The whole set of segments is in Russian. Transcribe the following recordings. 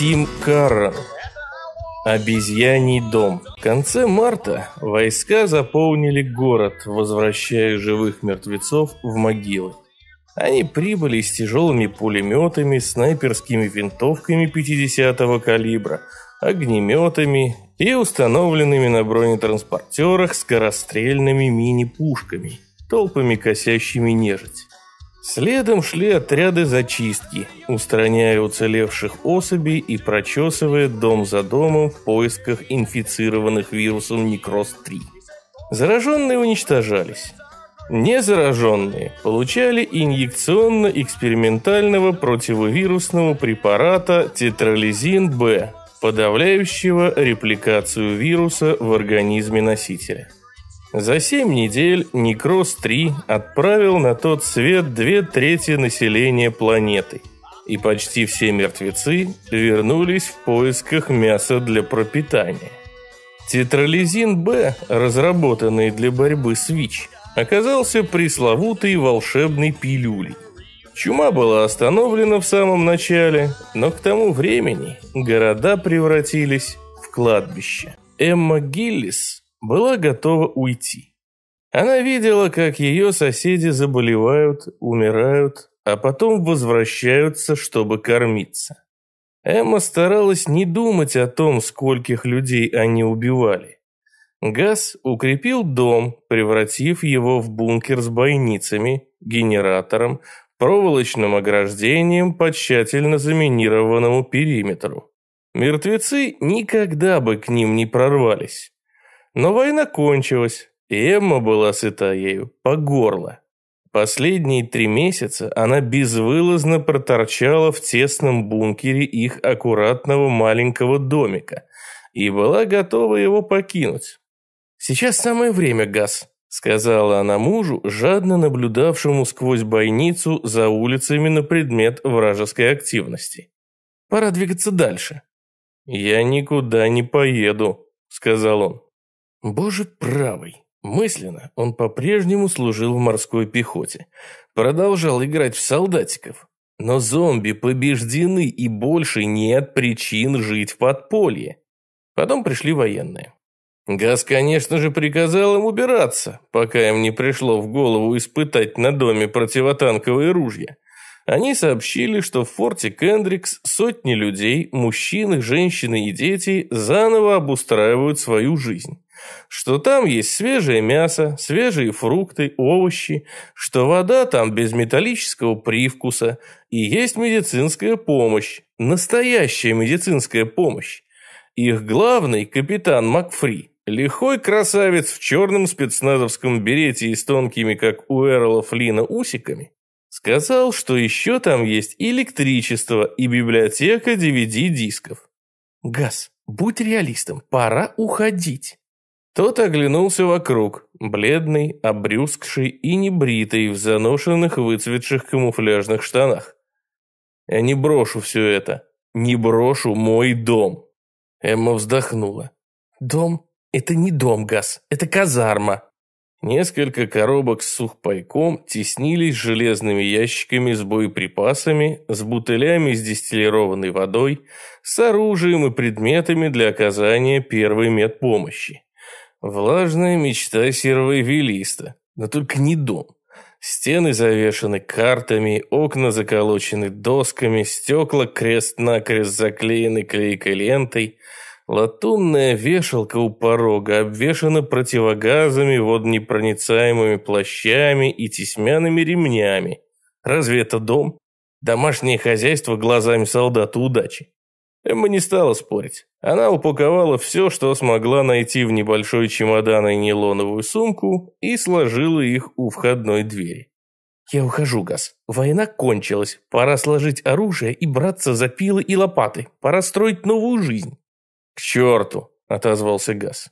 Тим Каррон. Обезьяний дом. В конце марта войска заполнили город, возвращая живых мертвецов в могилы. Они прибыли с тяжелыми пулеметами, снайперскими винтовками 50-го калибра, огнеметами и установленными на бронетранспортерах скорострельными мини-пушками, толпами косящими нежить. Следом шли отряды зачистки, устраняя уцелевших особей и прочесывая дом за домом в поисках инфицированных вирусом Некроз-3. Зараженные уничтожались. Незараженные получали инъекционно-экспериментального противовирусного препарата тетрализин-Б, подавляющего репликацию вируса в организме носителя. За семь недель Некроз-3 отправил на тот свет две трети населения планеты, и почти все мертвецы вернулись в поисках мяса для пропитания. Тетрализин-Б, разработанный для борьбы с ВИЧ, оказался пресловутой волшебной пилюлей. Чума была остановлена в самом начале, но к тому времени города превратились в кладбище. Эмма Гиллис была готова уйти. Она видела, как ее соседи заболевают, умирают, а потом возвращаются, чтобы кормиться. Эмма старалась не думать о том, скольких людей они убивали. Газ укрепил дом, превратив его в бункер с бойницами, генератором, проволочным ограждением по тщательно заминированному периметру. Мертвецы никогда бы к ним не прорвались. Но война кончилась, и Эмма была сыта ею по горло. Последние три месяца она безвылазно проторчала в тесном бункере их аккуратного маленького домика и была готова его покинуть. «Сейчас самое время, Газ», — сказала она мужу, жадно наблюдавшему сквозь бойницу за улицами на предмет вражеской активности. «Пора двигаться дальше». «Я никуда не поеду», — сказал он. Боже правый. Мысленно он по-прежнему служил в морской пехоте. Продолжал играть в солдатиков. Но зомби побеждены и больше нет причин жить в подполье. Потом пришли военные. Газ, конечно же, приказал им убираться, пока им не пришло в голову испытать на доме противотанковые ружья. Они сообщили, что в форте Кендрикс сотни людей, мужчины, женщины и дети, заново обустраивают свою жизнь что там есть свежее мясо, свежие фрукты, овощи, что вода там без металлического привкуса и есть медицинская помощь, настоящая медицинская помощь. Их главный, капитан Макфри, лихой красавец в черном спецназовском берете и с тонкими, как у Эрла Флина, усиками, сказал, что еще там есть электричество и библиотека DVD-дисков. «Газ, будь реалистом, пора уходить». Тот оглянулся вокруг, бледный, обрюзгший и небритый в заношенных выцветших камуфляжных штанах. «Я не брошу все это. Не брошу мой дом». Эмма вздохнула. «Дом? Это не дом, Газ. Это казарма». Несколько коробок с сухпайком теснились железными ящиками с боеприпасами, с бутылями с дистиллированной водой, с оружием и предметами для оказания первой медпомощи. Влажная мечта серого эвелиста, но только не дом. Стены завешаны картами, окна заколочены досками, стекла крест-накрест заклеены клейкой лентой, латунная вешалка у порога обвешана противогазами, водонепроницаемыми плащами и тесьмяными ремнями. Разве это дом? Домашнее хозяйство глазами солдата удачи. Эмма не стала спорить. Она упаковала все, что смогла найти в небольшой чемодан и нейлоновую сумку и сложила их у входной двери. «Я ухожу, Газ. Война кончилась. Пора сложить оружие и браться за пилы и лопаты. Пора строить новую жизнь». «К черту!» – отозвался Газ.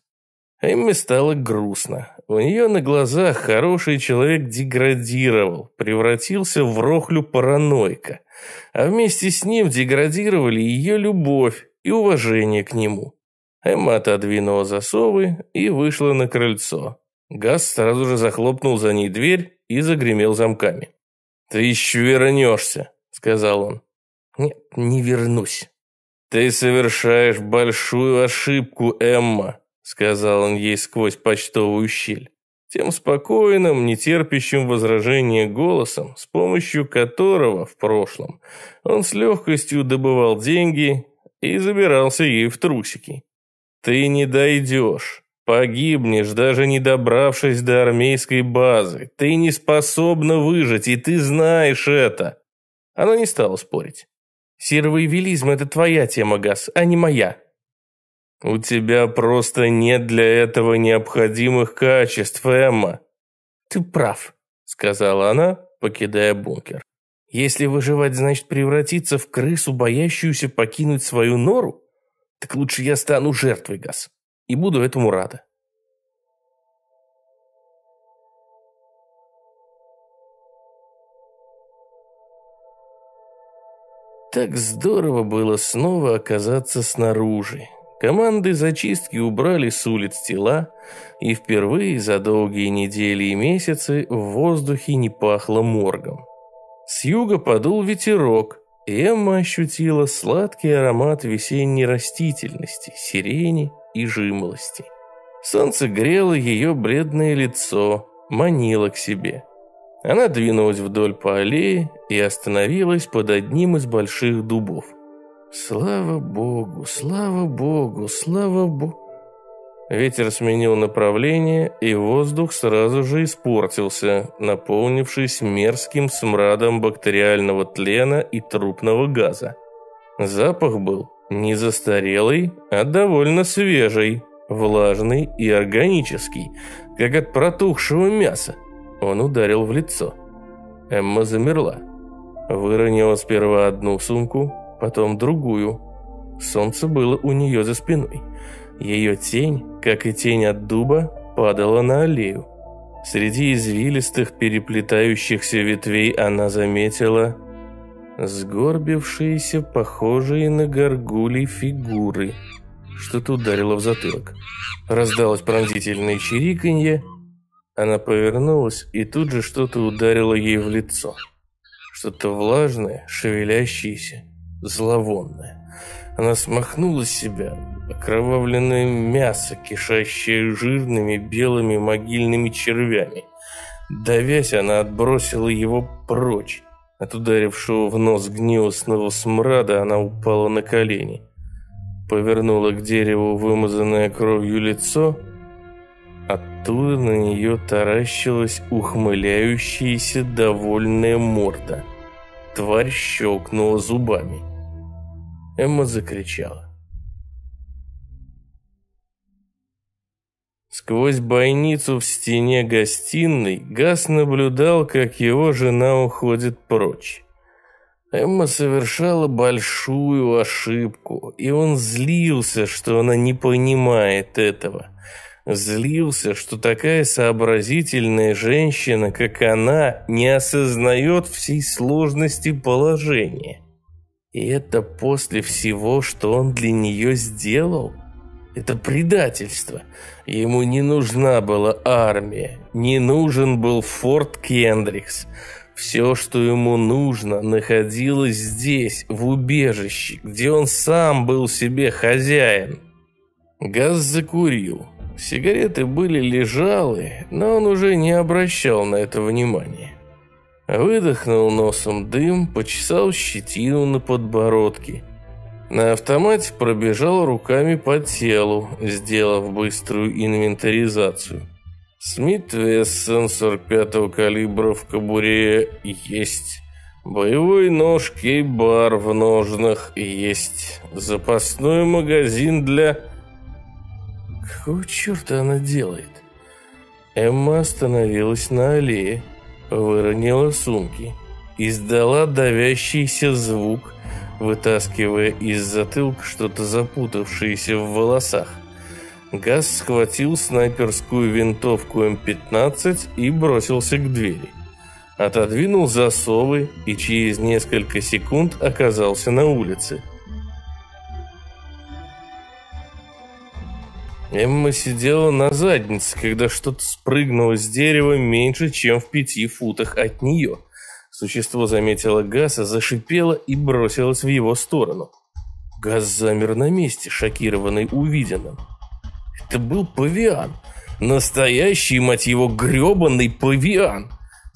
Эмме стало грустно. У нее на глазах хороший человек деградировал, превратился в рохлю параноика – а вместе с ним деградировали ее любовь и уважение к нему. Эмма отодвинула засовы и вышла на крыльцо. Газ сразу же захлопнул за ней дверь и загремел замками. «Ты еще вернешься», — сказал он. «Нет, не вернусь». «Ты совершаешь большую ошибку, Эмма», — сказал он ей сквозь почтовую щель. Тем спокойным, нетерпящим возражения голосом, с помощью которого в прошлом он с легкостью добывал деньги и забирался ей в трусики. «Ты не дойдешь. Погибнешь, даже не добравшись до армейской базы. Ты не способна выжить, и ты знаешь это. Она не стала спорить. Сервоевелизм – это твоя тема, Газ, а не моя. У тебя просто нет для этого необходимых качеств, Эмма. Ты прав, сказала она, покидая бункер. Если выживать значит превратиться в крысу, боящуюся покинуть свою нору, так лучше я стану жертвой, Газ и буду этому рада. Так здорово было снова оказаться снаружи. Команды зачистки убрали с улиц тела, и впервые за долгие недели и месяцы в воздухе не пахло моргом. С юга подул ветерок, и Эмма ощутила сладкий аромат весенней растительности, сирени и жимолости. Солнце грело ее бледное лицо, манило к себе. Она двинулась вдоль по аллее и остановилась под одним из больших дубов. Слава богу, слава богу, слава богу. Ветер сменил направление, и воздух сразу же испортился, наполнившись мерзким смрадом бактериального тлена и трупного газа. Запах был не застарелый, а довольно свежий, влажный и органический, как от протухшего мяса. Он ударил в лицо. Эмма замерла. Выронила сперва одну сумку, потом другую. Солнце было у нее за спиной. Ее тень, как и тень от дуба, падала на аллею. Среди извилистых переплетающихся ветвей она заметила сгорбившиеся, похожие на горгулей фигуры. Что-то ударило в затылок. Раздалось пронзительное чириканье. Она повернулась, и тут же что-то ударило ей в лицо. Что-то влажное, шевелящееся, зловонное. Она смахнула с себя окровавленное мясо, кишащее жирными белыми могильными червями. Давясь, она отбросила его прочь. От ударившего в нос гнилостного смрада она упала на колени. Повернула к дереву вымазанное кровью лицо. Оттуда на нее таращилась ухмыляющаяся довольная морда. Тварь щелкнула зубами. Эмма закричала. Сквозь бойницу в стене гостиной Газ наблюдал, как его жена уходит прочь. Эмма совершала большую ошибку, и он злился, что она не понимает этого. Злился, что такая сообразительная женщина, как она, не осознает всей сложности положения. И это после всего, что он для нее сделал – это предательство. Ему не нужна была армия, не нужен был форт Кендрикс. Все, что ему нужно, находилось здесь, в убежище, где он сам был себе хозяин. Газ закурил. Сигареты были лежалы, но он уже не обращал на это внимания. Выдохнул носом дым, почесал щетину на подбородке – на автомате пробежал руками по телу, сделав быструю инвентаризацию. Смит Вессон 45-го калибра в кобуре есть. Боевой нож Кейбар в ножнах есть. Запасной магазин для... Какого черта она делает? Эмма остановилась на аллее, выронила сумки, издала давящийся звук – вытаскивая из затылка что-то запутавшееся в волосах. Газ схватил снайперскую винтовку М-15 и бросился к двери. Отодвинул засовы и через несколько секунд оказался на улице. Эмма сидела на заднице, когда что-то спрыгнуло с дерева меньше, чем в пяти футах от нее. Существо заметило Гаса, зашипело и бросилось в его сторону. Газ замер на месте, шокированный увиденным. Это был павиан. Настоящий, мать его, гребаный павиан.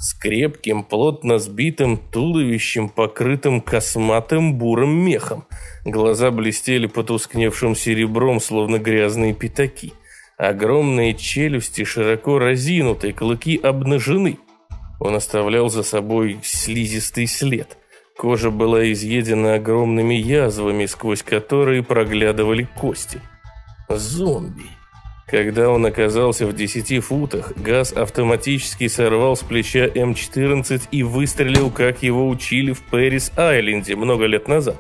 С крепким, плотно сбитым туловищем, покрытым косматым бурым мехом. Глаза блестели потускневшим серебром, словно грязные пятаки. Огромные челюсти широко разинуты, клыки обнажены. Он оставлял за собой слизистый след. Кожа была изъедена огромными язвами, сквозь которые проглядывали кости. Зомби. Когда он оказался в 10 футах, газ автоматически сорвал с плеча М-14 и выстрелил, как его учили в Пэрис-Айленде много лет назад.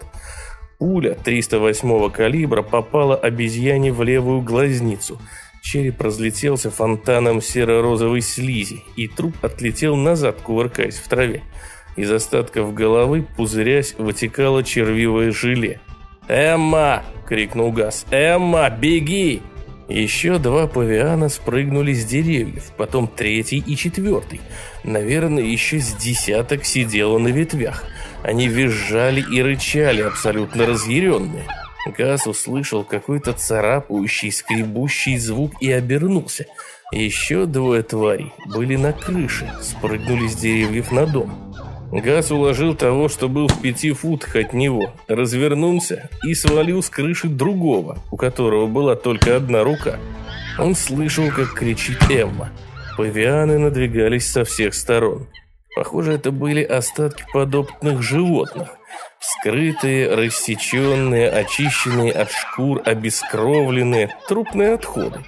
Пуля 308-го калибра попала обезьяне в левую глазницу. Череп разлетелся фонтаном серо-розовой слизи, и труп отлетел назад, кувыркаясь в траве. Из остатков головы, пузырясь, вытекало червивое желе. «Эмма!» — крикнул Газ. «Эмма, беги!» Еще два павиана спрыгнули с деревьев, потом третий и четвертый. Наверное, еще с десяток сидело на ветвях. Они визжали и рычали, абсолютно разъяренные. Газ услышал какой-то царапающий, скребущий звук и обернулся. Еще двое тварей были на крыше, спрыгнули с деревьев на дом. Газ уложил того, что был в пяти футах от него, развернулся и свалил с крыши другого, у которого была только одна рука. Он слышал, как кричит Эмма. Павианы надвигались со всех сторон. Похоже, это были остатки подопытных животных. Скрытые, рассеченные, очищенные от шкур, обескровленные, трупные отходы.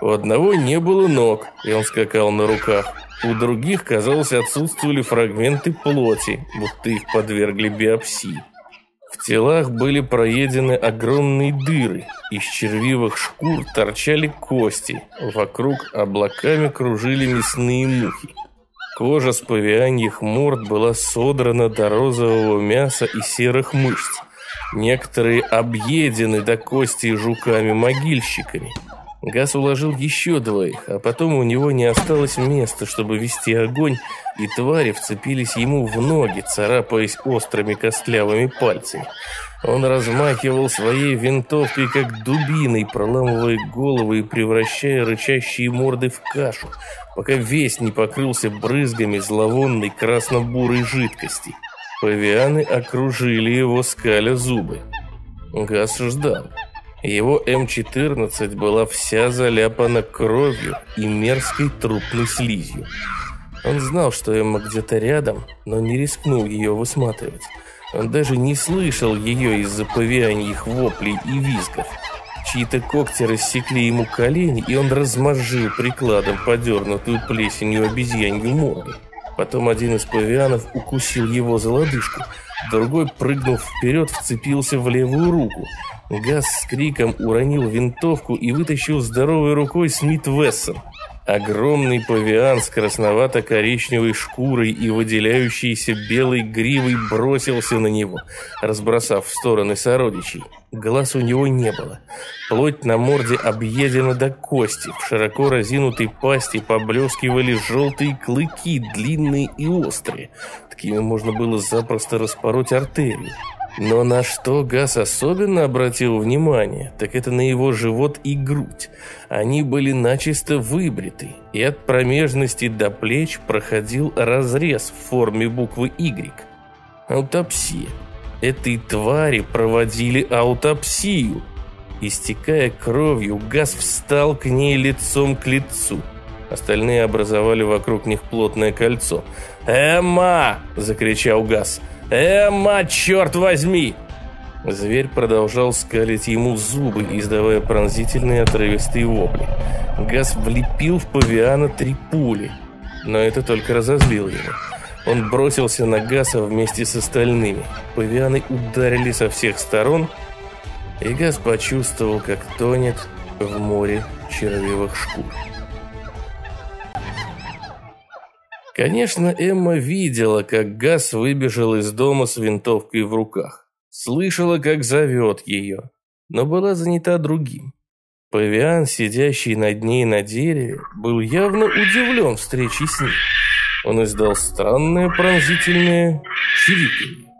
У одного не было ног, и он скакал на руках. У других, казалось, отсутствовали фрагменты плоти, будто их подвергли биопсии. В телах были проедены огромные дыры, из червивых шкур торчали кости, вокруг облаками кружили мясные мухи. Кожа с павианьих морд была содрана до розового мяса и серых мышц. Некоторые объедены до кости жуками-могильщиками. Газ уложил еще двоих, а потом у него не осталось места, чтобы вести огонь, и твари вцепились ему в ноги, царапаясь острыми костлявыми пальцами. Он размахивал своей винтовкой, как дубиной, проламывая головы и превращая рычащие морды в кашу, пока весь не покрылся брызгами зловонной красно-бурой жидкости. Павианы окружили его, скаля зубы. Газ ждал. Его М14 была вся заляпана кровью и мерзкой трупной слизью. Он знал, что Эмма где-то рядом, но не рискнул ее высматривать. Он даже не слышал ее из-за павианьих воплей и визгов. Чьи-то когти рассекли ему колени, и он размозжил прикладом подернутую плесенью обезьянью морду. Потом один из павианов укусил его за лодыжку, другой, прыгнув вперед, вцепился в левую руку – Газ с криком уронил винтовку и вытащил здоровой рукой Смит Вессон. Огромный павиан с красновато-коричневой шкурой и выделяющейся белой гривой бросился на него, разбросав в стороны сородичей. Глаз у него не было. Плоть на морде объедена до кости. В широко разинутой пасти поблескивали желтые клыки, длинные и острые. Такими можно было запросто распороть артерию. Но на что Газ особенно обратил внимание, так это на его живот и грудь. Они были начисто выбриты, и от промежности до плеч проходил разрез в форме буквы «Y». Аутопсия. Этой твари проводили аутопсию. Истекая кровью, Газ встал к ней лицом к лицу. Остальные образовали вокруг них плотное кольцо. «Эмма!» – закричал Газ – «Эмма, черт возьми!» Зверь продолжал скалить ему зубы, издавая пронзительные отрывистые вопли. Газ влепил в павиана три пули, но это только разозлило его. Он бросился на Гаса вместе с остальными. Павианы ударили со всех сторон, и Газ почувствовал, как тонет в море червивых шкур. Конечно, Эмма видела, как Газ выбежал из дома с винтовкой в руках. Слышала, как зовет ее, но была занята другим. Павиан, сидящий над ней на дереве, был явно удивлен встречей с ней. Он издал странное пронзительное чириканье.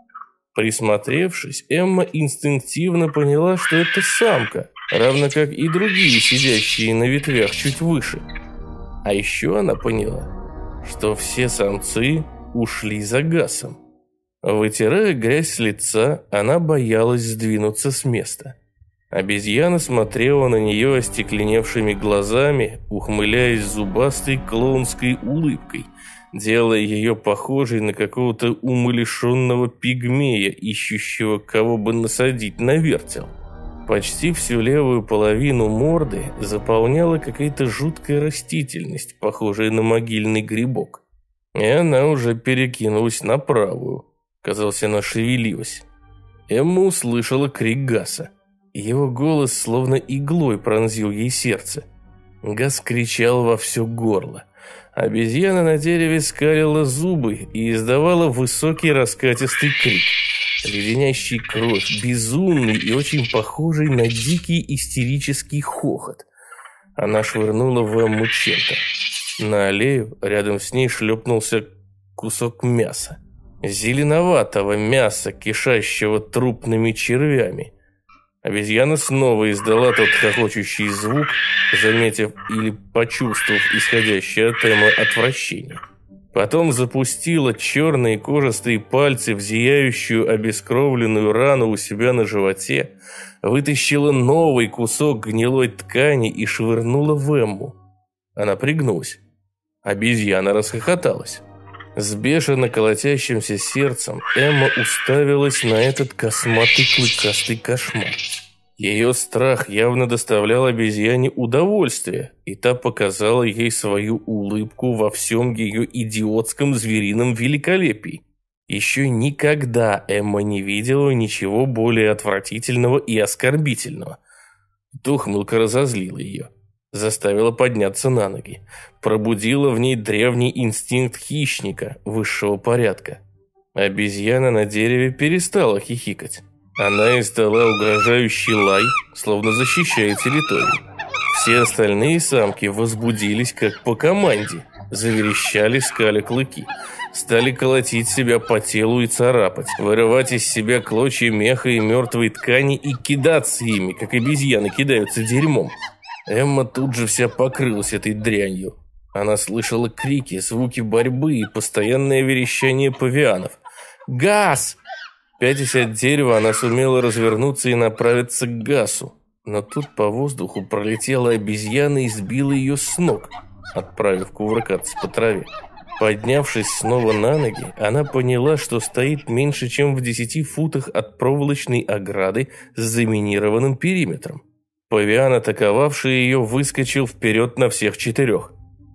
Присмотревшись, Эмма инстинктивно поняла, что это самка, равно как и другие, сидящие на ветвях чуть выше. А еще она поняла, что все самцы ушли за Гасом. Вытирая грязь с лица, она боялась сдвинуться с места. Обезьяна смотрела на нее остекленевшими глазами, ухмыляясь зубастой клоунской улыбкой, делая ее похожей на какого-то умалишенного пигмея, ищущего кого бы насадить на вертел. Почти всю левую половину морды заполняла какая-то жуткая растительность, похожая на могильный грибок. И она уже перекинулась на правую. Казалось, она шевелилась. Эмма услышала крик Гаса. Его голос словно иглой пронзил ей сердце. Газ кричал во все горло. Обезьяна на дереве скалила зубы и издавала высокий раскатистый крик. Леденящий кровь, безумный и очень похожий на дикий истерический хохот. Она швырнула в Эмму. На аллею рядом с ней шлепнулся кусок мяса. Зеленоватого мяса, кишащего трупными червями. Обезьяна снова издала тот хохочущий звук, заметив или почувствовав исходящее от Эммы отвращение. Потом запустила черные кожистые пальцы в зияющую обескровленную рану у себя на животе, вытащила новый кусок гнилой ткани и швырнула в Эмму. Она пригнулась. Обезьяна расхохоталась. С бешено колотящимся сердцем Эмма уставилась на этот косматый клыкастый кошмар. Ее страх явно доставлял обезьяне удовольствие, и та показала ей свою улыбку во всем ее идиотском зверином великолепии. Еще никогда Эмма не видела ничего более отвратительного и оскорбительного. Тухмылка разозлила ее заставила подняться на ноги, пробудила в ней древний инстинкт хищника высшего порядка. Обезьяна на дереве перестала хихикать. Она издала угрожающий лай, словно защищая территорию. Все остальные самки возбудились как по команде, заверещали, скали клыки, стали колотить себя по телу и царапать, вырывать из себя клочья меха и мертвой ткани и кидаться ими, как обезьяны кидаются дерьмом. Эмма тут же вся покрылась этой дрянью. Она слышала крики, звуки борьбы и постоянное верещание павианов. «Газ!» Пятясь от дерева, она сумела развернуться и направиться к Гасу. Но тут по воздуху пролетела обезьяна и сбила ее с ног, отправив кувыркаться по траве. Поднявшись снова на ноги, она поняла, что стоит меньше, чем в десяти футах от проволочной ограды с заминированным периметром. Павиан, атаковавший ее, выскочил вперед на всех четырех.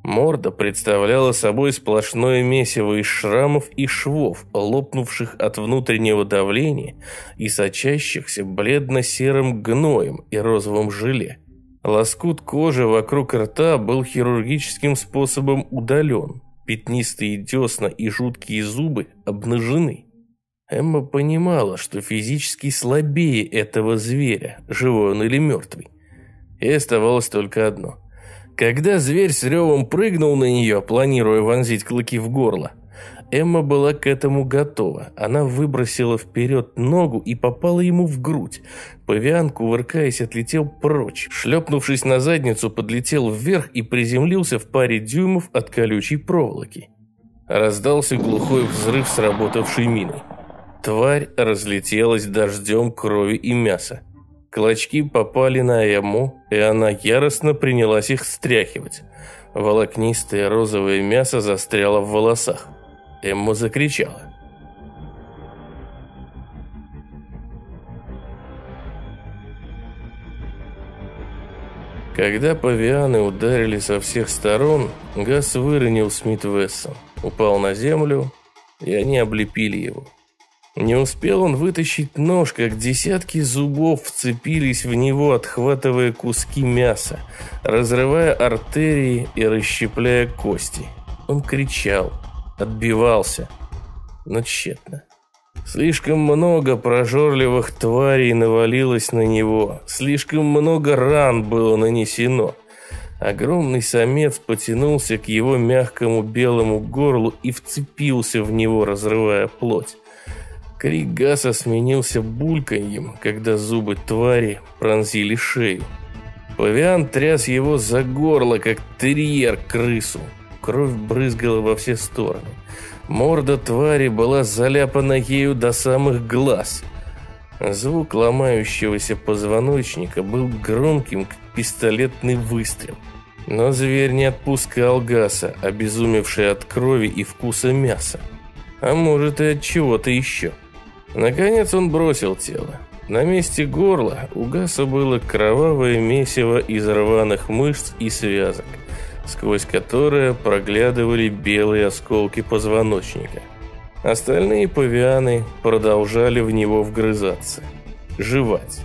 Морда представляла собой сплошное месиво из шрамов и швов, лопнувших от внутреннего давления и сочащихся бледно-серым гноем и розовым желе. Лоскут кожи вокруг рта был хирургическим способом удален. Пятнистые десна и жуткие зубы обнажены. Эмма понимала, что физически слабее этого зверя, живой он или мертвый. И оставалось только одно. Когда зверь с ревом прыгнул на нее, планируя вонзить клыки в горло, Эмма была к этому готова. Она выбросила вперед ногу и попала ему в грудь. Павиан, кувыркаясь, отлетел прочь. Шлепнувшись на задницу, подлетел вверх и приземлился в паре дюймов от колючей проволоки. Раздался глухой взрыв сработавшей мины. Тварь разлетелась дождем крови и мяса. Клочки попали на Эму, и она яростно принялась их стряхивать. Волокнистое розовое мясо застряло в волосах. Эмма закричала. Когда павианы ударили со всех сторон, Газ выронил Смит Вессон, упал на землю, и они облепили его. Не успел он вытащить нож, как десятки зубов вцепились в него, отхватывая куски мяса, разрывая артерии и расщепляя кости. Он кричал, отбивался, но тщетно. Слишком много прожорливых тварей навалилось на него, слишком много ран было нанесено. Огромный самец потянулся к его мягкому белому горлу и вцепился в него, разрывая плоть. Крик Гаса сменился бульканьем, когда зубы твари пронзили шею. Павиан тряс его за горло, как терьер крысу. Кровь брызгала во все стороны. Морда твари была заляпана ею до самых глаз. Звук ломающегося позвоночника был громким, как пистолетный выстрел. Но зверь не отпускал Гаса, обезумевший от крови и вкуса мяса. А может и от чего-то еще. Наконец он бросил тело. На месте горла у Гаса было кровавое месиво из рваных мышц и связок сквозь которое проглядывали белые осколки позвоночника. Остальные павианы продолжали в него вгрызаться, жевать,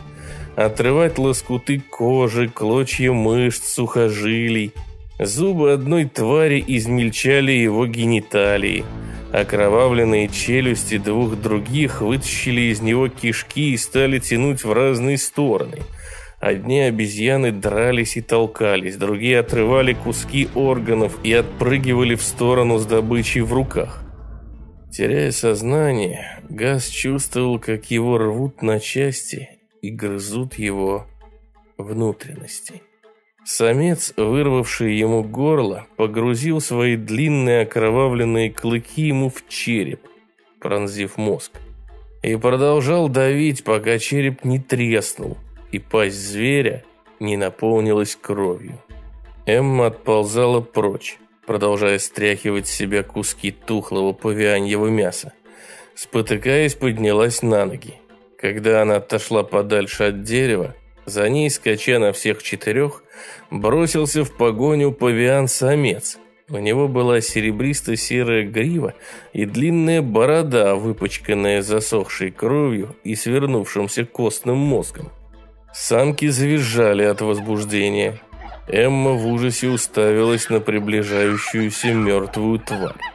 отрывать лоскуты кожи, клочья мышц, сухожилий. Зубы одной твари измельчали его гениталии, окровавленные челюсти двух других вытащили из него кишки и стали тянуть в разные стороны – Одни обезьяны дрались и толкались, другие отрывали куски органов и отпрыгивали в сторону с добычей в руках. Теряя сознание, Газ чувствовал, как его рвут на части и грызут его внутренности. Самец, вырвавший ему горло, погрузил свои длинные окровавленные клыки ему в череп, пронзив мозг, и продолжал давить, пока череп не треснул – и пасть зверя не наполнилась кровью. Эмма отползала прочь, продолжая стряхивать с себя куски тухлого павианьего мяса. Спотыкаясь, поднялась на ноги. Когда она отошла подальше от дерева, за ней, скача на всех четырех, бросился в погоню павиан-самец. У него была серебристо-серая грива и длинная борода, выпачканная засохшей кровью и свернувшимся костным мозгом. Самки завизжали от возбуждения. Эмма в ужасе уставилась на приближающуюся мертвую тварь.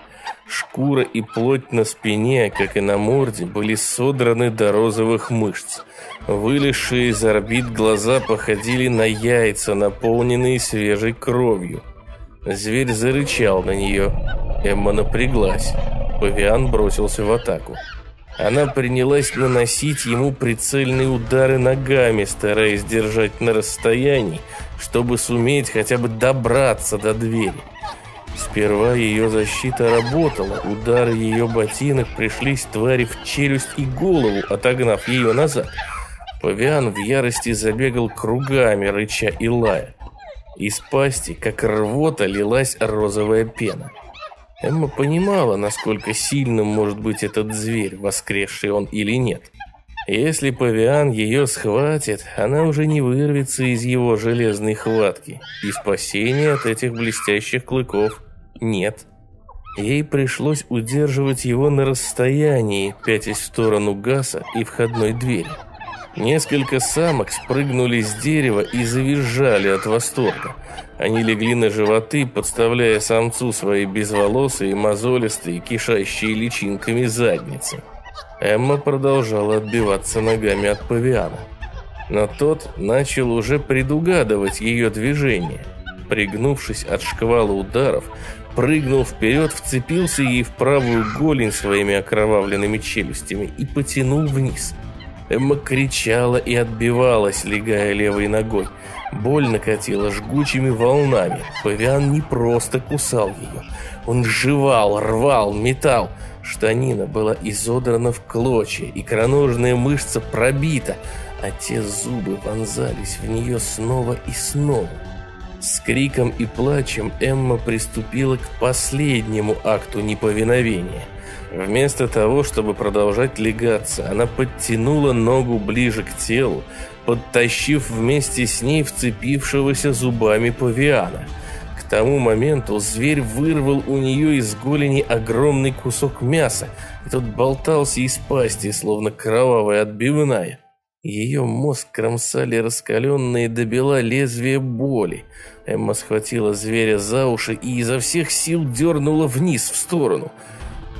Шкура и плоть на спине, как и на морде, были содраны до розовых мышц. Вылезшие из орбит глаза походили на яйца, наполненные свежей кровью. Зверь зарычал на нее. Эмма напряглась. Павиан бросился в атаку. Она принялась наносить ему прицельные удары ногами, стараясь держать на расстоянии, чтобы суметь хотя бы добраться до двери. Сперва ее защита работала, удары ее ботинок пришлись твари в челюсть и голову, отогнав ее назад. Павиан в ярости забегал кругами, рыча и лая. Из пасти, как рвота, лилась розовая пена. Эмма понимала, насколько сильным может быть этот зверь, воскресший он или нет. Если павиан ее схватит, она уже не вырвется из его железной хватки, и спасения от этих блестящих клыков нет. Ей пришлось удерживать его на расстоянии, пятясь в сторону Гаса и входной двери. Несколько самок спрыгнули с дерева и завизжали от восторга. Они легли на животы, подставляя самцу свои безволосые, мозолистые, кишащие личинками задницы. Эмма продолжала отбиваться ногами от павиана. Но тот начал уже предугадывать ее движение. Пригнувшись от шквала ударов, прыгнул вперед, вцепился ей в правую голень своими окровавленными челюстями и потянул вниз – Эмма кричала и отбивалась, легая левой ногой. Боль накатила жгучими волнами. Павиан не просто кусал ее. Он жевал, рвал, метал. Штанина была изодрана в клочья, икроножная мышца пробита, а те зубы вонзались в нее снова и снова. С криком и плачем Эмма приступила к последнему акту неповиновения – Вместо того, чтобы продолжать легаться, она подтянула ногу ближе к телу, подтащив вместе с ней вцепившегося зубами павиана. К тому моменту зверь вырвал у нее из голени огромный кусок мяса, и тот болтался из пасти, словно кровавая отбивная. Ее мозг кромсали раскаленные до бела лезвия боли. Эмма схватила зверя за уши и изо всех сил дернула вниз в сторону –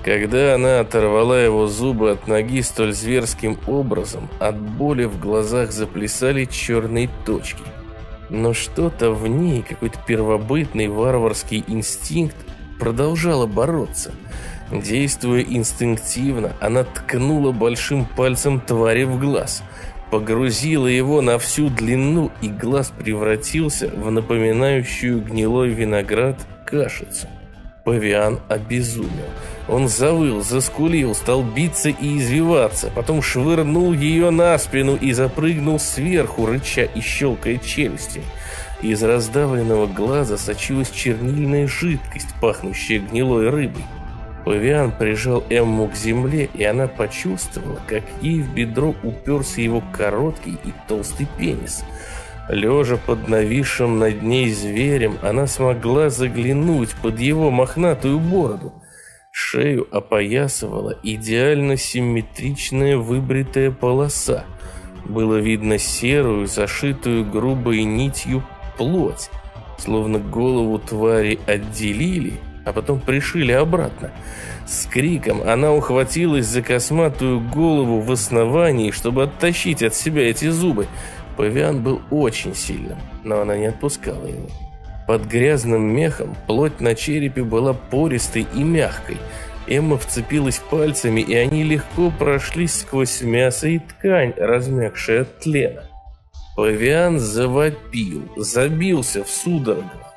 когда она оторвала его зубы от ноги столь зверским образом, от боли в глазах заплясали черные точки. Но что-то в ней, какой-то первобытный варварский инстинкт, продолжало бороться. Действуя инстинктивно, она ткнула большим пальцем твари в глаз, погрузила его на всю длину, и глаз превратился в напоминающую гнилой виноград кашицу. Павиан обезумел. Он завыл, заскулил, стал биться и извиваться, потом швырнул ее на спину и запрыгнул сверху, рыча и щелкая челюстями. Из раздавленного глаза сочилась чернильная жидкость, пахнущая гнилой рыбой. Павиан прижал Эмму к земле, и она почувствовала, как ей в бедро уперся его короткий и толстый пенис. Лежа под нависшим над ней зверем, она смогла заглянуть под его мохнатую бороду. Шею опоясывала идеально симметричная выбритая полоса. Было видно серую, зашитую грубой нитью плоть, словно голову твари отделили – а потом пришили обратно. С криком она ухватилась за косматую голову в основании, чтобы оттащить от себя эти зубы. Павиан был очень сильным, но она не отпускала его. Под грязным мехом плоть на черепе была пористой и мягкой. Эмма вцепилась пальцами, и они легко прошлись сквозь мясо и ткань, размягшая от тлена. Павиан завопил, забился в судорогах.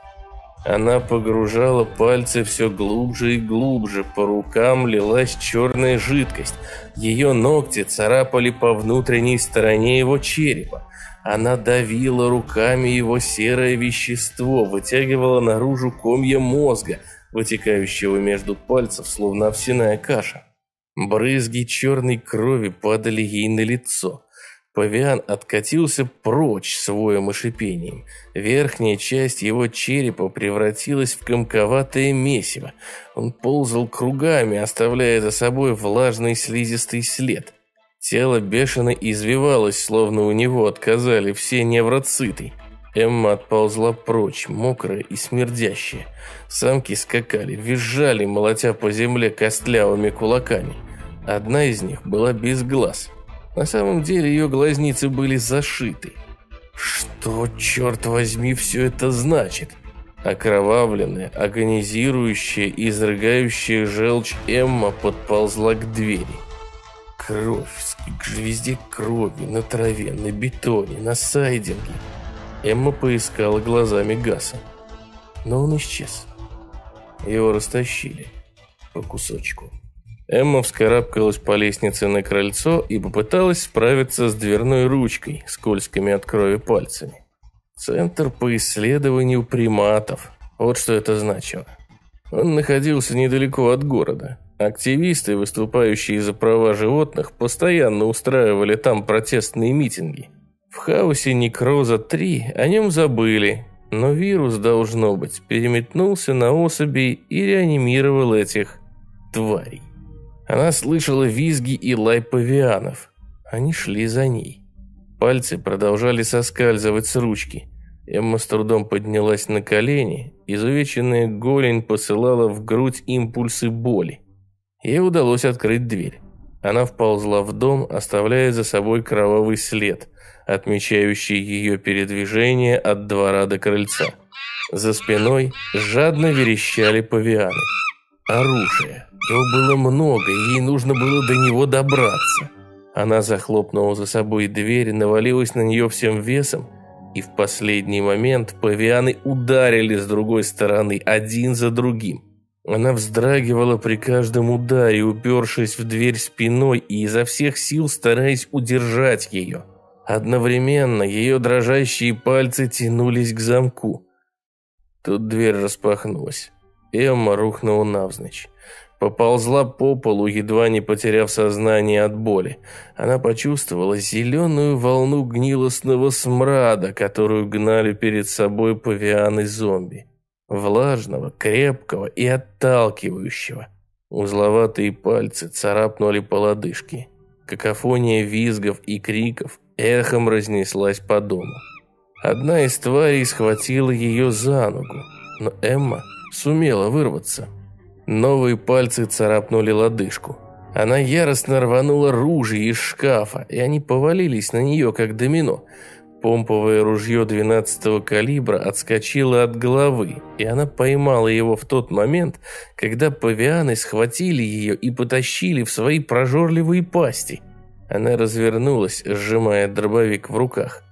Она погружала пальцы все глубже и глубже, по рукам лилась черная жидкость. Ее ногти царапали по внутренней стороне его черепа. Она давила руками его серое вещество, вытягивала наружу комья мозга, вытекающего между пальцев, словно овсяная каша. Брызги черной крови падали ей на лицо. Павиан откатился прочь с воем и шипением. Верхняя часть его черепа превратилась в комковатое месиво. Он ползал кругами, оставляя за собой влажный слизистый след. Тело бешено извивалось, словно у него отказали все невроциты. Эмма отползла прочь, мокрая и смердящая. Самки скакали, визжали, молотя по земле костлявыми кулаками. Одна из них была без глаз – на самом деле ее глазницы были зашиты. Что, черт возьми, все это значит? Окровавленная, агонизирующая, изрыгающая желчь Эмма подползла к двери. Кровь, везде крови, на траве, на бетоне, на сайдинге. Эмма поискала глазами Гаса. Но он исчез. Его растащили по кусочку. Эмма вскарабкалась по лестнице на крыльцо и попыталась справиться с дверной ручкой, скользкими от крови пальцами. Центр по исследованию приматов. Вот что это значило. Он находился недалеко от города. Активисты, выступающие за права животных, постоянно устраивали там протестные митинги. В хаосе Некроза-3 о нем забыли, но вирус, должно быть, переметнулся на особей и реанимировал этих тварей. Она слышала визги и лай павианов. Они шли за ней. Пальцы продолжали соскальзывать с ручки. Эмма с трудом поднялась на колени, изувеченная голень посылала в грудь импульсы боли. Ей удалось открыть дверь. Она вползла в дом, оставляя за собой кровавый след, отмечающий ее передвижение от двора до крыльца. За спиной жадно верещали павианы. Оружие. Его было много, и ей нужно было до него добраться. Она захлопнула за собой дверь, навалилась на нее всем весом, и в последний момент павианы ударили с другой стороны, один за другим. Она вздрагивала при каждом ударе, упершись в дверь спиной и изо всех сил стараясь удержать ее. Одновременно ее дрожащие пальцы тянулись к замку. Тут дверь распахнулась. Эмма рухнула навзничь. Поползла по полу, едва не потеряв сознание от боли. Она почувствовала зеленую волну гнилостного смрада, которую гнали перед собой павианы-зомби. Влажного, крепкого и отталкивающего. Узловатые пальцы царапнули по лодыжке. Какофония визгов и криков эхом разнеслась по дому. Одна из тварей схватила ее за ногу, но Эмма сумела вырваться. Новые пальцы царапнули лодыжку. Она яростно рванула ружье из шкафа, и они повалились на нее, как домино. Помповое ружье 12-го калибра отскочило от головы, и она поймала его в тот момент, когда павианы схватили ее и потащили в свои прожорливые пасти. Она развернулась, сжимая дробовик в руках.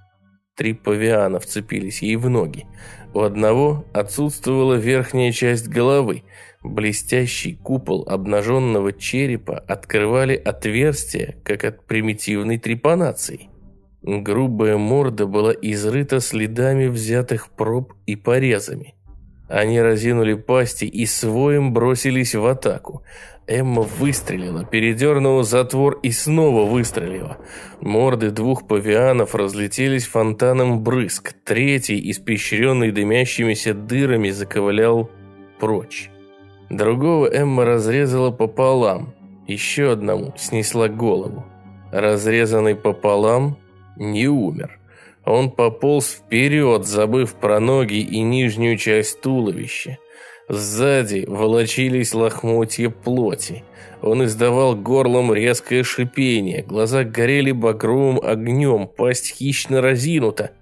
Три павиана вцепились ей в ноги. У одного отсутствовала верхняя часть головы. Блестящий купол обнаженного черепа открывали отверстия, как от примитивной трепанации. Грубая морда была изрыта следами взятых проб и порезами. Они разинули пасти и своим бросились в атаку. Эмма выстрелила, передернула затвор и снова выстрелила. Морды двух павианов разлетелись фонтаном брызг. Третий, испещренный дымящимися дырами, заковылял прочь. Другого Эмма разрезала пополам. Еще одному снесла голову. Разрезанный пополам не умер. Он пополз вперед, забыв про ноги и нижнюю часть туловища. Сзади волочились лохмотья плоти. Он издавал горлом резкое шипение, глаза горели багровым огнем, пасть хищно разинута.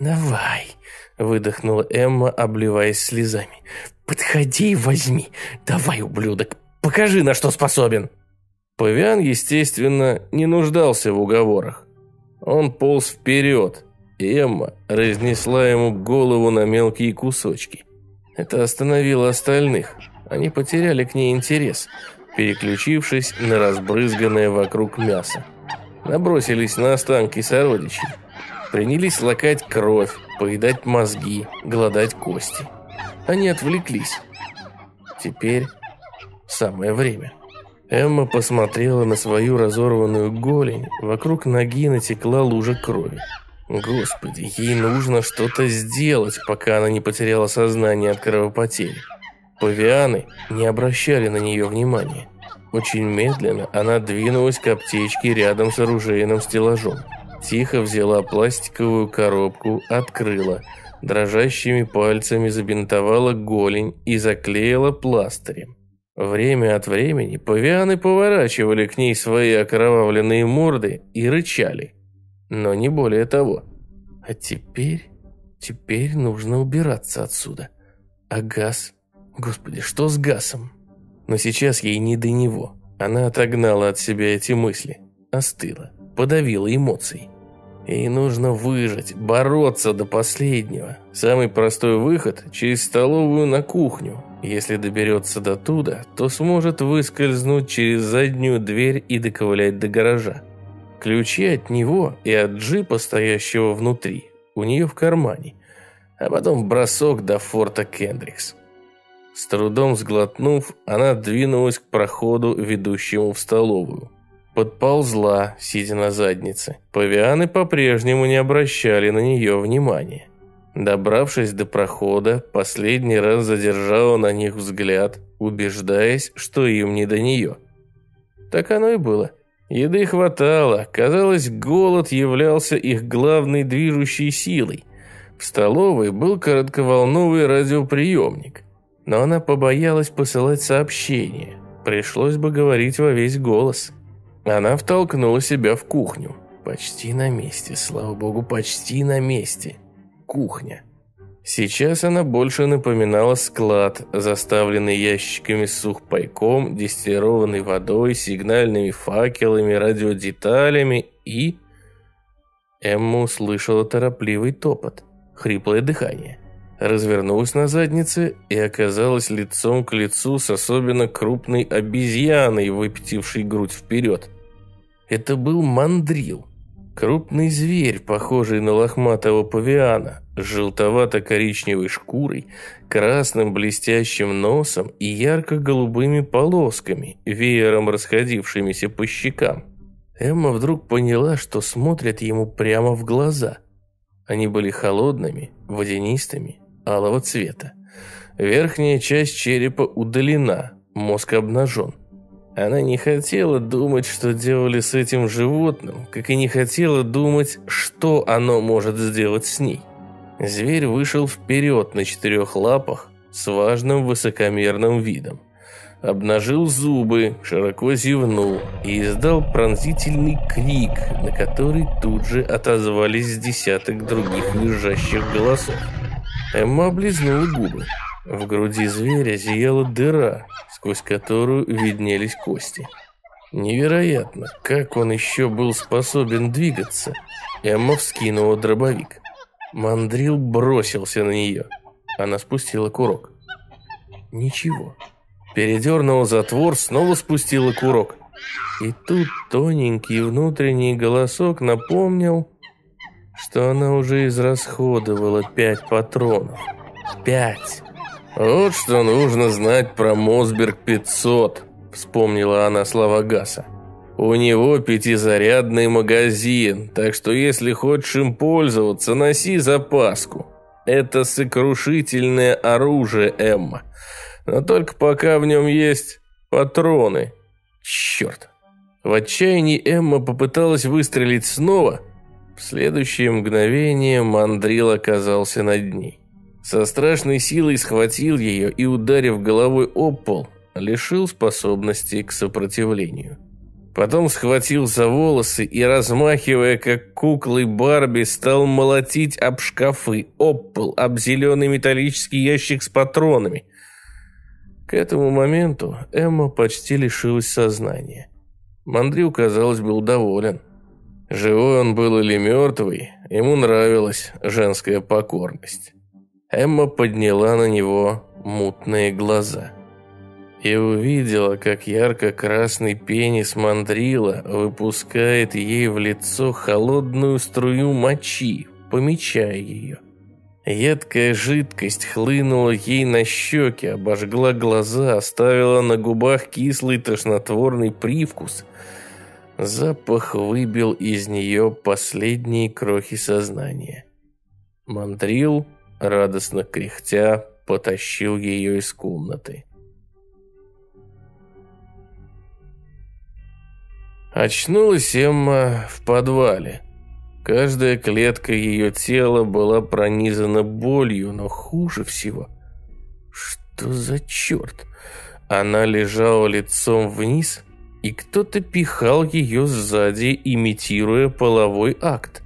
«Давай», — выдохнула Эмма, обливаясь слезами. «Подходи и возьми. Давай, ублюдок, покажи, на что способен». Павиан, естественно, не нуждался в уговорах. Он полз вперед, и Эмма разнесла ему голову на мелкие кусочки. Это остановило остальных. Они потеряли к ней интерес, переключившись на разбрызганное вокруг мясо. Набросились на останки сородичей. Принялись лакать кровь, поедать мозги, гладать кости. Они отвлеклись. Теперь самое время. Эмма посмотрела на свою разорванную голень. Вокруг ноги натекла лужа крови. Господи, ей нужно что-то сделать, пока она не потеряла сознание от кровопотери. Павианы не обращали на нее внимания. Очень медленно она двинулась к аптечке рядом с оружейным стеллажом. Тихо взяла пластиковую коробку, открыла. Дрожащими пальцами забинтовала голень и заклеила пластырем. Время от времени павианы поворачивали к ней свои окровавленные морды и рычали. Но не более того. А теперь... Теперь нужно убираться отсюда. А газ? Господи, что с газом? Но сейчас ей не до него. Она отогнала от себя эти мысли. Остыла, подавила эмоции. Ей нужно выжить, бороться до последнего. Самый простой выход – через столовую на кухню. Если доберется до туда, то сможет выскользнуть через заднюю дверь и доковылять до гаража. Ключи от него и от джипа, стоящего внутри, у нее в кармане. А потом бросок до форта Кендрикс. С трудом сглотнув, она двинулась к проходу, ведущему в столовую. Подползла, сидя на заднице. Павианы по-прежнему не обращали на нее внимания. Добравшись до прохода, последний раз задержала на них взгляд, убеждаясь, что им не до нее. Так оно и было. Еды хватало, казалось, голод являлся их главной движущей силой. В столовой был коротковолновый радиоприемник, но она побоялась посылать сообщения. Пришлось бы говорить во весь голос. Она втолкнула себя в кухню. Почти на месте, слава богу, почти на месте. Кухня. Сейчас она больше напоминала склад, заставленный ящиками с сухпайком, дистиллированной водой, сигнальными факелами, радиодеталями и... Эмма услышала торопливый топот, хриплое дыхание. Развернулась на заднице и оказалась лицом к лицу с особенно крупной обезьяной, выпятившей грудь вперед. Это был мандрил. Крупный зверь, похожий на лохматого павиана, с желтовато-коричневой шкурой, красным блестящим носом и ярко-голубыми полосками, веером расходившимися по щекам. Эмма вдруг поняла, что смотрят ему прямо в глаза. Они были холодными, водянистыми, алого цвета. Верхняя часть черепа удалена, мозг обнажен. Она не хотела думать, что делали с этим животным, как и не хотела думать, что оно может сделать с ней. Зверь вышел вперед на четырех лапах с важным высокомерным видом. обнажил зубы, широко зевнул и издал пронзительный крик, на который тут же отозвались десяток других визжащих голосов. Эмма облизнула губы. В груди зверя зияла дыра, сквозь которую виднелись кости. Невероятно, как он еще был способен двигаться. Эмма вскинула дробовик. Мандрил бросился на нее. Она спустила курок. Ничего. Передернула затвор, снова спустила курок. И тут тоненький внутренний голосок напомнил, что она уже израсходовала пять патронов. Пять. Вот что нужно знать про Мосберг 500, вспомнила она слова Гаса. У него пятизарядный магазин, так что если хочешь им пользоваться, носи запаску. Это сокрушительное оружие, Эмма. Но только пока в нем есть патроны. Черт. В отчаянии Эмма попыталась выстрелить снова. В следующее мгновение мандрил оказался над ней. Со страшной силой схватил ее и, ударив головой об пол, лишил способности к сопротивлению. Потом схватил за волосы и, размахивая как куклой Барби, стал молотить об шкафы, об пол, об зеленый металлический ящик с патронами – к этому моменту Эмма почти лишилась сознания. Мандрил, казалось, был доволен. Живой он был или мертвый, ему нравилась женская покорность. Эмма подняла на него мутные глаза и увидела, как ярко-красный пенис мандрила выпускает ей в лицо холодную струю мочи, помечая ее. Едкая жидкость хлынула ей на щеки, обожгла глаза, оставила на губах кислый тошнотворный привкус. Запах выбил из нее последние крохи сознания. Мандрил, радостно кряхтя, потащил ее из комнаты. Очнулась Эмма в подвале. Каждая клетка ее тела была пронизана болью, но хуже всего... Что за черт? Она лежала лицом вниз, и кто-то пихал ее сзади, имитируя половой акт.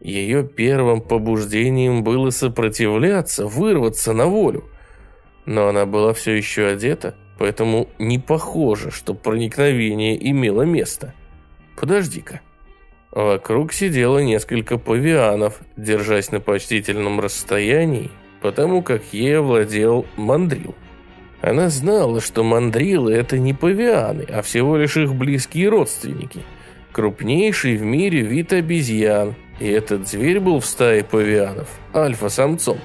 Ее первым побуждением было сопротивляться, вырваться на волю. Но она была все еще одета, поэтому не похоже, что проникновение имело место. Подожди-ка. Вокруг сидело несколько павианов, держась на почтительном расстоянии, потому как ей овладел мандрил. Она знала, что мандрилы – это не павианы, а всего лишь их близкие родственники. Крупнейший в мире вид обезьян, и этот зверь был в стае павианов, альфа-самцом.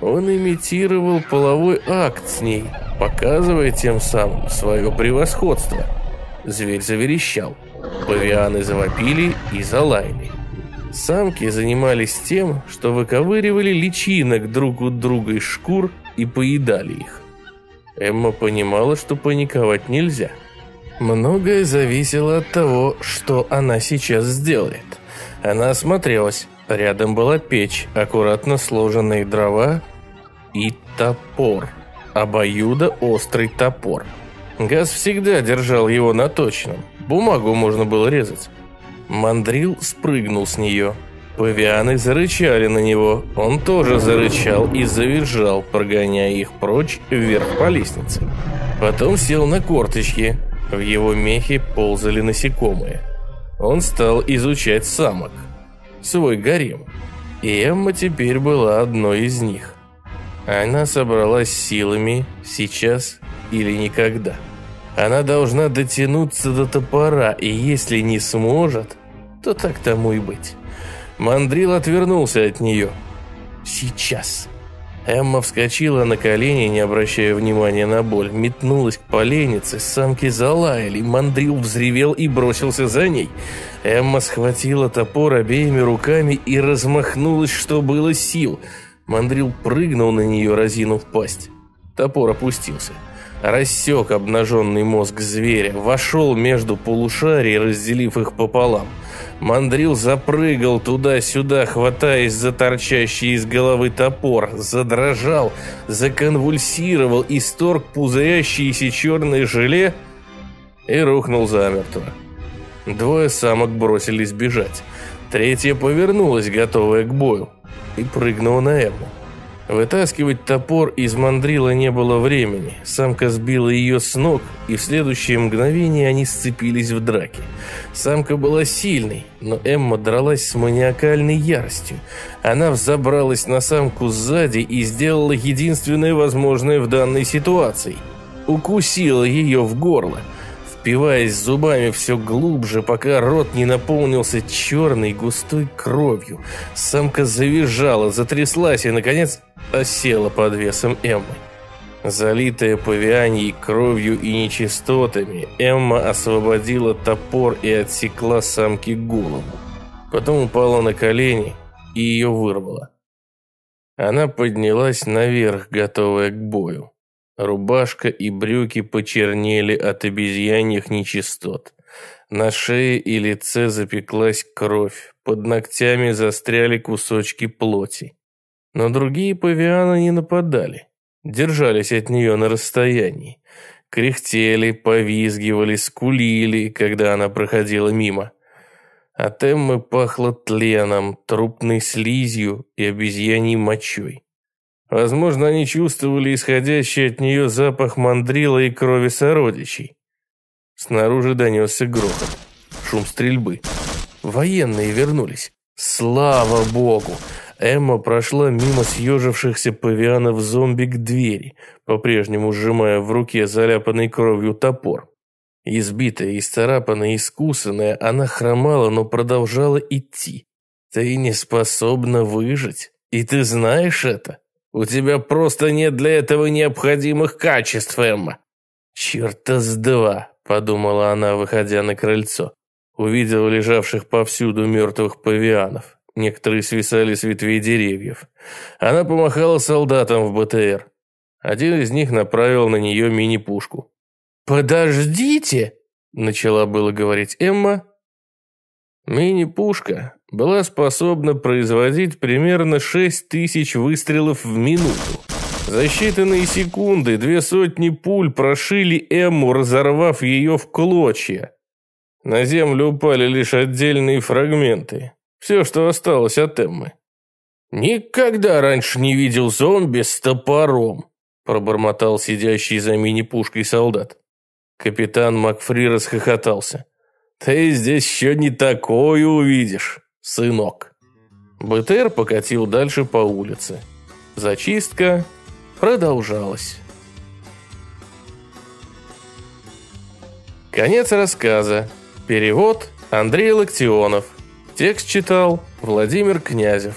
Он имитировал половой акт с ней, показывая тем самым свое превосходство. Зверь заверещал – Павианы завопили и залаяли. Самки занимались тем, что выковыривали личинок друг у друга из шкур и поедали их. Эмма понимала, что паниковать нельзя. Многое зависело от того, что она сейчас сделает. Она осмотрелась. Рядом была печь, аккуратно сложенные дрова и топор. Обоюдо острый топор. Газ всегда держал его на точном. Бумагу можно было резать. Мандрил спрыгнул с нее. Павианы зарычали на него. Он тоже зарычал и завизжал, прогоняя их прочь вверх по лестнице. Потом сел на корточки. В его мехе ползали насекомые. Он стал изучать самок. Свой гарем. И Эмма теперь была одной из них. Она собралась силами сейчас или никогда. Она должна дотянуться до топора, и если не сможет, то так тому и быть. Мандрил отвернулся от нее. Сейчас. Эмма вскочила на колени, не обращая внимания на боль, метнулась к поленнице, самки залаяли, мандрил взревел и бросился за ней. Эмма схватила топор обеими руками и размахнулась, что было сил. Мандрил прыгнул на нее, разинув пасть. Топор опустился. Рассек обнаженный мозг зверя, вошел между полушарий, разделив их пополам. Мандрил запрыгал туда-сюда, хватаясь за торчащий из головы топор, задрожал, законвульсировал, исторг пузырящиеся черное желе и рухнул замертво. Двое самок бросились бежать. Третья повернулась, готовая к бою, и прыгнула на Эмму. Вытаскивать топор из мандрила не было времени. Самка сбила ее с ног, и в следующее мгновение они сцепились в драке. Самка была сильной, но Эмма дралась с маниакальной яростью. Она взобралась на самку сзади и сделала единственное возможное в данной ситуации. Укусила ее в горло – впиваясь зубами все глубже, пока рот не наполнился черной густой кровью. Самка завизжала, затряслась и, наконец, осела под весом Эммы. Залитая павианьей кровью и нечистотами, Эмма освободила топор и отсекла самке голову. Потом упала на колени и ее вырвала. Она поднялась наверх, готовая к бою. Рубашка и брюки почернели от обезьяньих нечистот. На шее и лице запеклась кровь, под ногтями застряли кусочки плоти. Но другие павианы не нападали, держались от нее на расстоянии. Кряхтели, повизгивали, скулили, когда она проходила мимо. От Эммы пахло тленом, трупной слизью и обезьяньей мочой. Возможно, они чувствовали исходящий от нее запах мандрила и крови сородичей. Снаружи донесся грохот, шум стрельбы. Военные вернулись. Слава богу! Эмма прошла мимо съежившихся павианов зомби к двери, по-прежнему сжимая в руке заляпанный кровью топор. Избитая, исцарапанная, искусанная, она хромала, но продолжала идти. Ты не способна выжить, и ты знаешь это. У тебя просто нет для этого необходимых качеств, Эмма. Черта с два, подумала она, выходя на крыльцо. Увидела лежавших повсюду мертвых павианов. Некоторые свисали с ветвей деревьев. Она помахала солдатам в БТР. Один из них направил на нее мини-пушку. «Подождите!» – начала было говорить Эмма. Мини-пушка была способна производить примерно 6 тысяч выстрелов в минуту. За считанные секунды две сотни пуль прошили Эмму, разорвав ее в клочья. На землю упали лишь отдельные фрагменты. Все, что осталось от Эммы. «Никогда раньше не видел зомби с топором», пробормотал сидящий за мини-пушкой солдат. Капитан Макфри расхохотался. «Ты здесь еще не такое увидишь» сынок. БТР покатил дальше по улице. Зачистка продолжалась. Конец рассказа. Перевод Андрей Локтионов. Текст читал Владимир Князев.